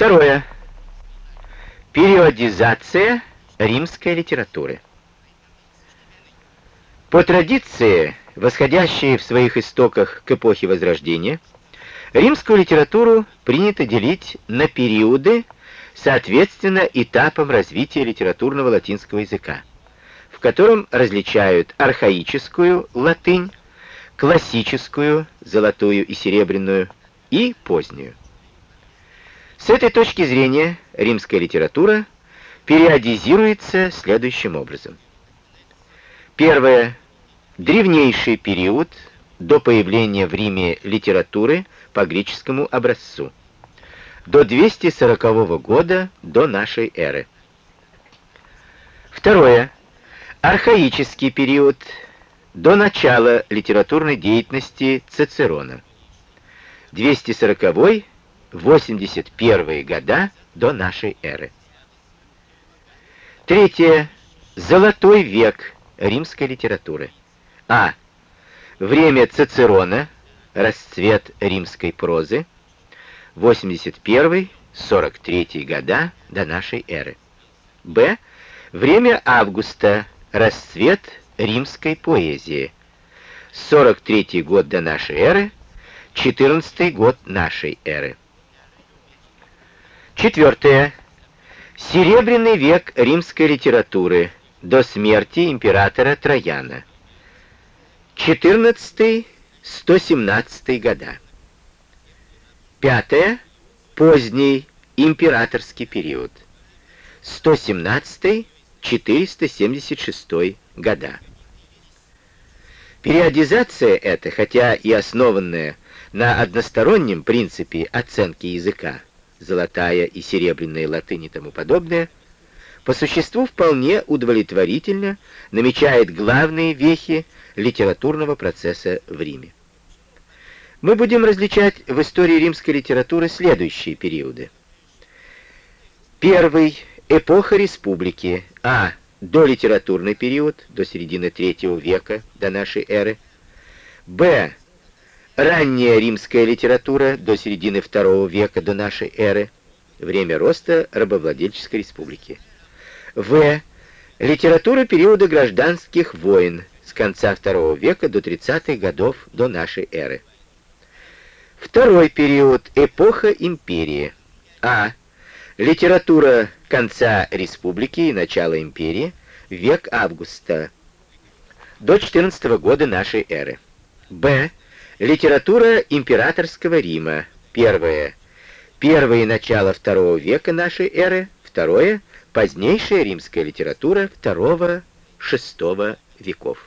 Второе. Периодизация римской литературы. По традиции, восходящей в своих истоках к эпохе Возрождения, римскую литературу принято делить на периоды, соответственно этапам развития литературного латинского языка, в котором различают архаическую латынь, классическую, золотую и серебряную, и позднюю. С этой точки зрения римская литература периодизируется следующим образом. Первое. Древнейший период до появления в Риме литературы по греческому образцу. До 240 года до нашей эры. Второе. Архаический период до начала литературной деятельности Цицерона. 240 81 года до нашей эры. Третье. Золотой век римской литературы. А. Время Цицерона, расцвет римской прозы, 81-43 года до нашей эры. Б. Время Августа, расцвет римской поэзии, 43 год до нашей эры, 14 год нашей эры. Четвертое. Серебряный век римской литературы до смерти императора Трояна. 14-117 года. Пятое. Поздний императорский период. 117-476 года. Периодизация эта, хотя и основанная на одностороннем принципе оценки языка, золотая и серебряная латынь и тому подобное, по существу вполне удовлетворительно намечает главные вехи литературного процесса в Риме. Мы будем различать в истории римской литературы следующие периоды. Первый — эпоха республики, а. Долитературный период, до середины III века до нашей эры, б. Ранняя римская литература до середины II века до нашей эры, время роста рабовладельческой республики. В. Литература периода гражданских войн с конца II века до 30-х годов до нашей эры. Второй период эпоха империи. А. Литература конца республики и начала империи, век Августа до 14 -го года нашей эры. Б. Литература императорского Рима. Первое. Первое начало второго века нашей эры. Второе. Позднейшая римская литература второго-шестого веков.